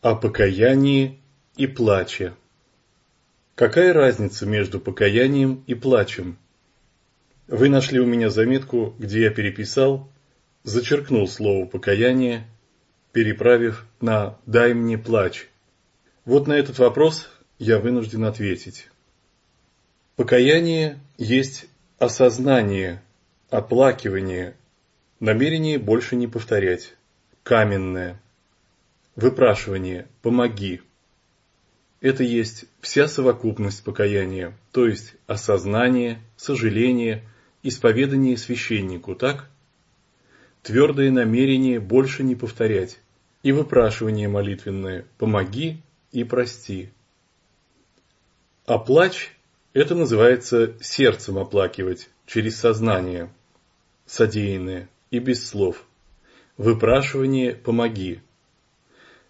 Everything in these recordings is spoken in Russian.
О покаянии и плаче. Какая разница между покаянием и плачем? Вы нашли у меня заметку, где я переписал, зачеркнул слово «покаяние», переправив на «дай мне плач». Вот на этот вопрос я вынужден ответить. Покаяние есть осознание, оплакивание, намерение больше не повторять, каменное – Выпрашивание «помоги». Это есть вся совокупность покаяния, то есть осознание, сожаление, исповедание священнику, так? Твердое намерение больше не повторять и выпрашивание молитвенное «помоги и прости». А плач – это называется сердцем оплакивать, через сознание, содеянное и без слов. Выпрашивание «помоги»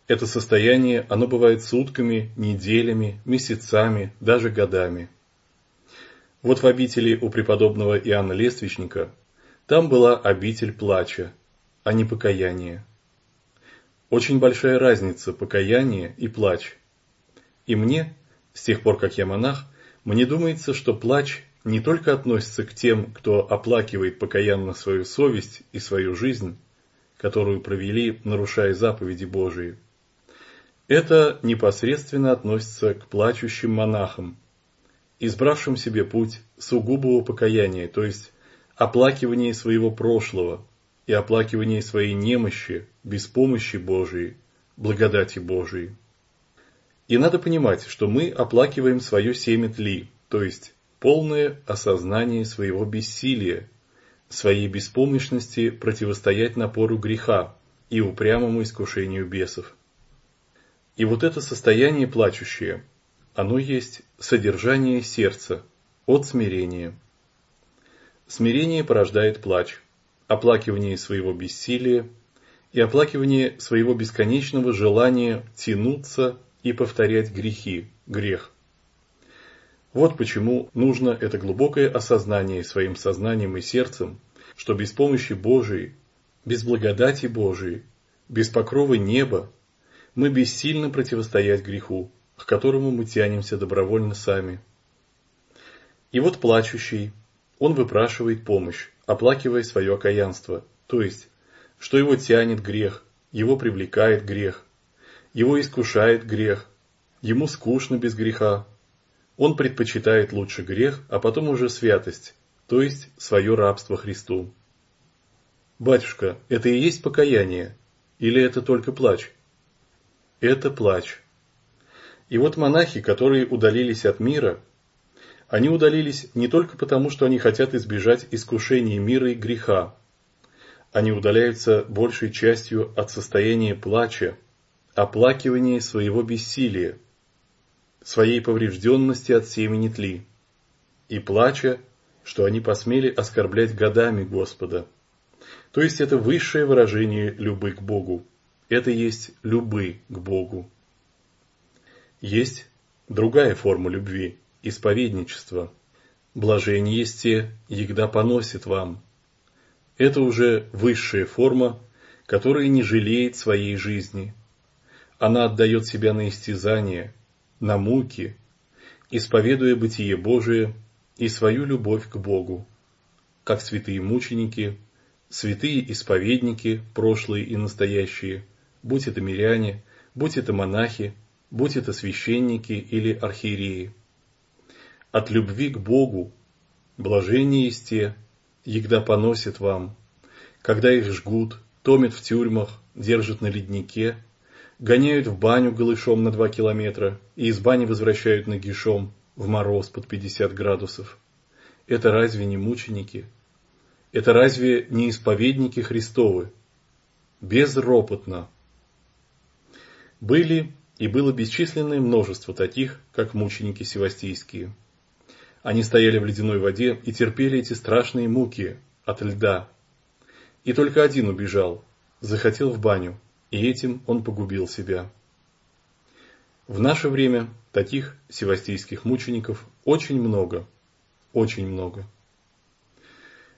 Это состояние, оно бывает сутками, неделями, месяцами, даже годами. Вот в обители у преподобного Иоанна Лествичника там была обитель плача, а не покаяния. Очень большая разница покаяние и плач. И мне, с тех пор как я монах, мне думается, что плач не только относится к тем, кто оплакивает покаянно свою совесть и свою жизнь, которую провели, нарушая заповеди Божии, это непосредственно относится к плачущим монахам, избравшим себе путь сугубого покаяния, то есть оплакивания своего прошлого и оплакивания своей немощи без помощи Божией, благодати Божией. И надо понимать, что мы оплакиваем свое семя тли, то есть полное осознание своего бессилия, своей беспомощности противостоять напору греха и упрямому искушению бесов. И вот это состояние плачущее, оно есть содержание сердца от смирения. Смирение порождает плач, оплакивание своего бессилия и оплакивание своего бесконечного желания тянуться и повторять грехи, грех. Вот почему нужно это глубокое осознание своим сознанием и сердцем, что без помощи Божией, без благодати Божией, без покрова неба мы бессильно противостоять греху, к которому мы тянемся добровольно сами. И вот плачущий, он выпрашивает помощь, оплакивая свое окаянство, то есть, что его тянет грех, его привлекает грех, его искушает грех, ему скучно без греха. Он предпочитает лучше грех, а потом уже святость, то есть свое рабство Христу. Батюшка, это и есть покаяние? Или это только плач? Это плач. И вот монахи, которые удалились от мира, они удалились не только потому, что они хотят избежать искушений мира и греха. Они удаляются большей частью от состояния плача, оплакивания своего бессилия, своей поврежденности от семени тли, и плача, что они посмели оскорблять годами Господа. То есть это высшее выражение любви к Богу. Это есть любы к Богу. Есть другая форма любви – исповедничество. Блажение есть те, егда поносит вам. Это уже высшая форма, которая не жалеет своей жизни. Она отдает себя на истязание, на муки, исповедуя бытие Божие и свою любовь к Богу, как святые мученики, святые исповедники, прошлые и настоящие – будь это миряне, будь это монахи, будь это священники или архиереи. От любви к Богу блажение есть те, егда поносят вам, когда их жгут, томят в тюрьмах, держат на леднике, гоняют в баню голышом на два километра и из бани возвращают нагишом в мороз под 50 градусов. Это разве не мученики? Это разве не исповедники Христовы? Безропотно, были и было бесчисленное множество таких, как мученики севастийские. Они стояли в ледяной воде и терпели эти страшные муки от льда. И только один убежал, захотел в баню, и этим он погубил себя. В наше время таких севастийских мучеников очень много, очень много.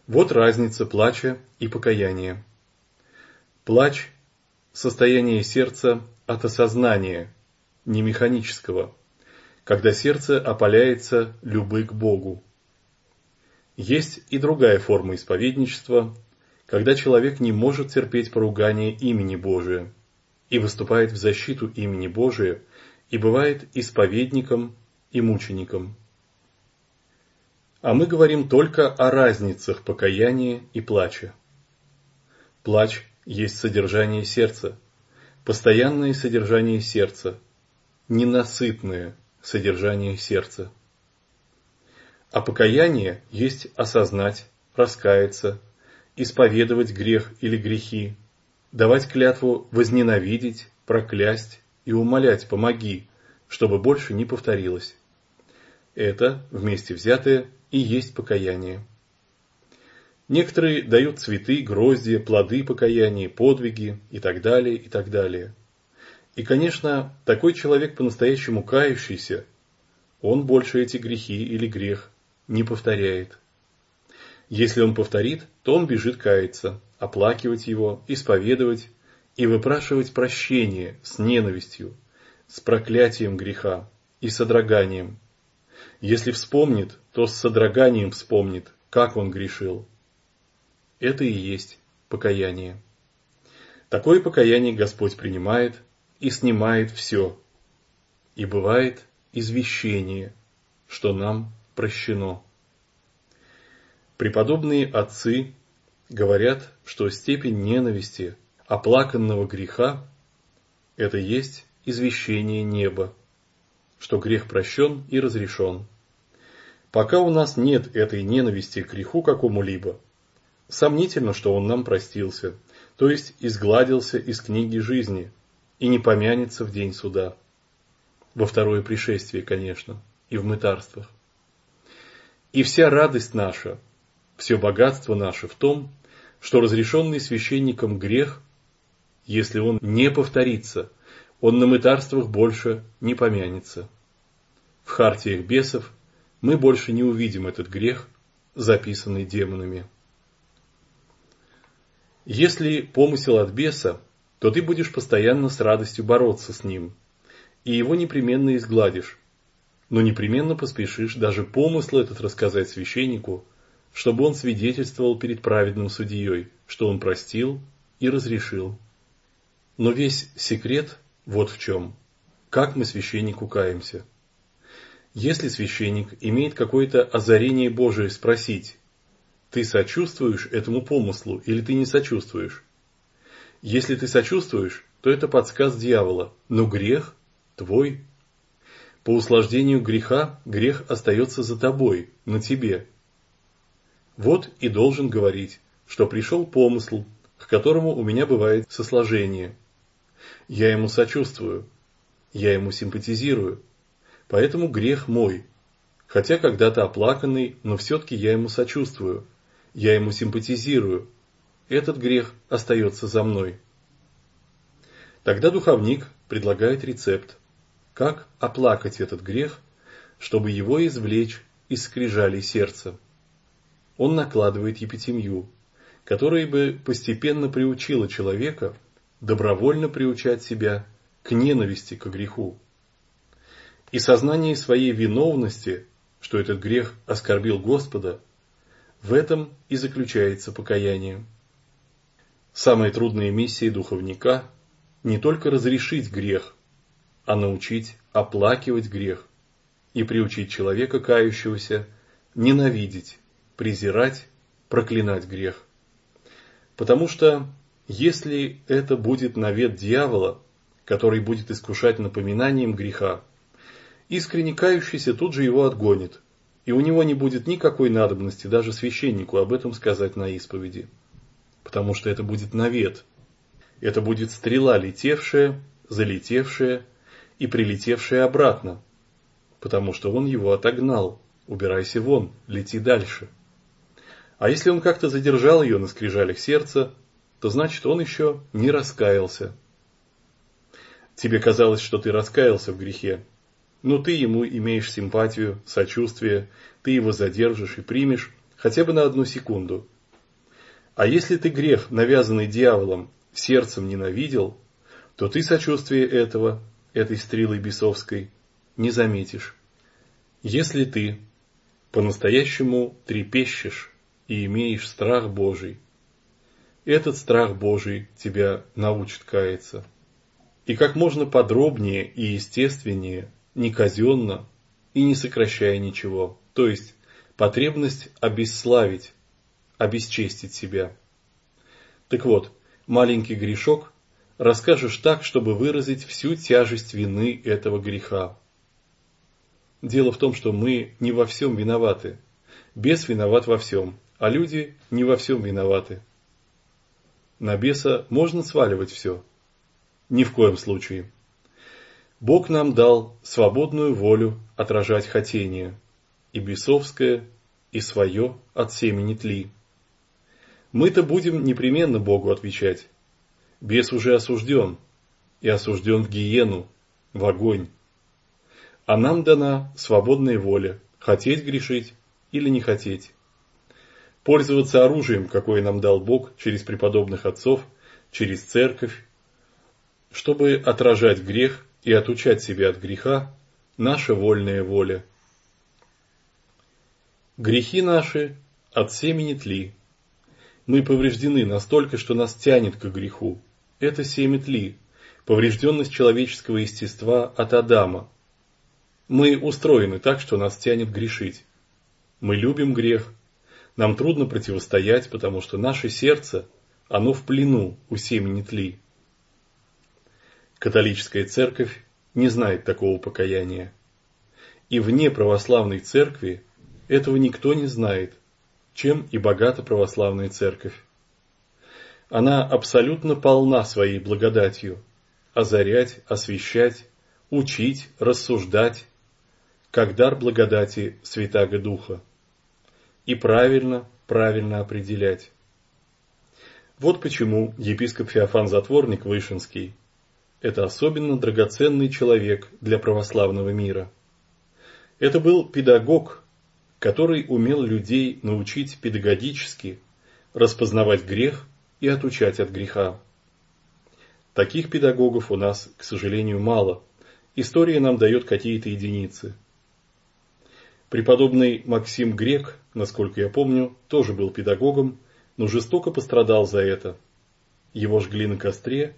Вот разница плача и покаяния. Плач – состояние сердца от осознания, не механического, когда сердце опаляется любы к Богу. Есть и другая форма исповедничества, когда человек не может терпеть поругание имени Божия и выступает в защиту имени Божия и бывает исповедником и мучеником. А мы говорим только о разницах покаяния и плача. Плач есть содержание сердца, постоянное содержание сердца, ненасытное содержание сердца. А покаяние есть осознать, раскаяться, исповедовать грех или грехи, давать клятву возненавидеть, проклясть и умолять «помоги», чтобы больше не повторилось. Это, вместе взятое, и есть покаяние. Некоторые дают цветы, гроздья, плоды покаяния, подвиги и так далее, и так далее. И, конечно, такой человек по-настоящему кающийся, он больше эти грехи или грех не повторяет. Если он повторит, то он бежит каяться, оплакивать его, исповедовать и выпрашивать прощение с ненавистью, с проклятием греха и содроганием. Если вспомнит, то с содроганием вспомнит, как он грешил. Это и есть покаяние. Такое покаяние Господь принимает и снимает все. И бывает извещение, что нам прощено. Преподобные отцы говорят, что степень ненависти, оплаканного греха – это есть извещение неба, что грех прощен и разрешен. Пока у нас нет этой ненависти к греху какому-либо, Сомнительно, что он нам простился, то есть изгладился из книги жизни и не помянется в день суда. Во второе пришествие, конечно, и в мытарствах. И вся радость наша, все богатство наше в том, что разрешенный священником грех, если он не повторится, он на мытарствах больше не помянется. В хартиях бесов мы больше не увидим этот грех, записанный демонами. Если помысел от беса, то ты будешь постоянно с радостью бороться с ним, и его непременно изгладишь, но непременно поспешишь даже помысл этот рассказать священнику, чтобы он свидетельствовал перед праведным судьей, что он простил и разрешил. Но весь секрет вот в чем. Как мы священнику каемся. Если священник имеет какое-то озарение Божие спросить, ты сочувствуешь этому помыслу или ты не сочувствуешь? Если ты сочувствуешь, то это подсказ дьявола, но грех твой. По услаждению греха грех остается за тобой, на тебе. Вот и должен говорить, что пришел помысл, к которому у меня бывает сосложение. Я ему сочувствую, я ему симпатизирую, поэтому грех мой, хотя когда-то оплаканный, но все-таки я ему сочувствую – я ему симпатизирую, этот грех остается за мной. Тогда духовник предлагает рецепт, как оплакать этот грех, чтобы его извлечь из скрижалей сердца. Он накладывает епитемью, которая бы постепенно приучила человека добровольно приучать себя к ненависти к греху. И сознание своей виновности, что этот грех оскорбил Господа, в этом и заключается покаяние. Самая трудная миссия духовника – не только разрешить грех, а научить оплакивать грех и приучить человека, кающегося, ненавидеть, презирать, проклинать грех. Потому что если это будет навет дьявола, который будет искушать напоминанием греха, искренне кающийся тут же его отгонит – и у него не будет никакой надобности даже священнику об этом сказать на исповеди. Потому что это будет навет. Это будет стрела, летевшая, залетевшая и прилетевшая обратно. Потому что он его отогнал. Убирайся вон, лети дальше. А если он как-то задержал ее на скрижалях сердца, то значит он еще не раскаялся. Тебе казалось, что ты раскаялся в грехе, но ты ему имеешь симпатию, сочувствие, ты его задержишь и примешь хотя бы на одну секунду. А если ты грех, навязанный дьяволом, сердцем ненавидел, то ты сочувствие этого, этой стрелы бесовской, не заметишь. Если ты по-настоящему трепещешь и имеешь страх Божий, этот страх Божий тебя научит каяться. И как можно подробнее и естественнее, не казенно и не сокращая ничего, то есть потребность обесславить, обесчестить себя. Так вот, маленький грешок расскажешь так, чтобы выразить всю тяжесть вины этого греха. Дело в том, что мы не во всем виноваты. Бес виноват во всем, а люди не во всем виноваты. На беса можно сваливать все? Ни в коем случае. Бог нам дал свободную волю отражать хотение, и бесовское, и свое от семени тли. Мы-то будем непременно Богу отвечать. Бес уже осужден, и осужден в гиену, в огонь. А нам дана свободная воля, хотеть грешить или не хотеть пользоваться оружием, какое нам дал Бог через преподобных отцов, через церковь, чтобы отражать грех и отучать себя от греха, наша вольная воля. Грехи наши от семени тли. Мы повреждены настолько, что нас тянет к греху. Это семя тли, поврежденность человеческого естества от Адама. Мы устроены так, что нас тянет грешить. Мы любим грех, нам трудно противостоять, потому что наше сердце, оно в плену у семени тли. Католическая церковь не знает такого покаяния. И вне православной церкви этого никто не знает, чем и богата православная церковь. Она абсолютно полна своей благодатью – озарять, освещать, учить, рассуждать, как дар благодати Святаго Духа и правильно, правильно определять. Вот почему епископ Феофан Затворник Вышинский – это особенно драгоценный человек для православного мира. Это был педагог, который умел людей научить педагогически распознавать грех и отучать от греха. Таких педагогов у нас, к сожалению, мало. История нам дает какие-то единицы – Преподобный Максим Грек, насколько я помню, тоже был педагогом, но жестоко пострадал за это. Его жгли на костре,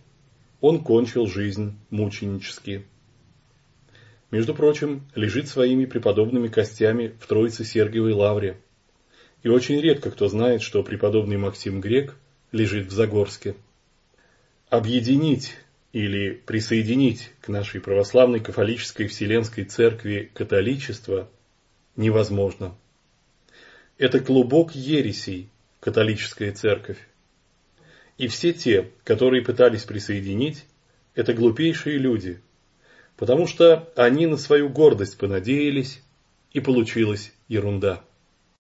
он кончил жизнь мученически. Между прочим, лежит своими преподобными костями в Троице Сергиевой лавре. И очень редко кто знает, что преподобный Максим Грек лежит в Загорске. Объединить или присоединить к нашей православной католической вселенской церкви католичество – невозможно. Это клубок ересей, католическая церковь. И все те, которые пытались присоединить, это глупейшие люди, потому что они на свою гордость понадеялись, и получилась ерунда.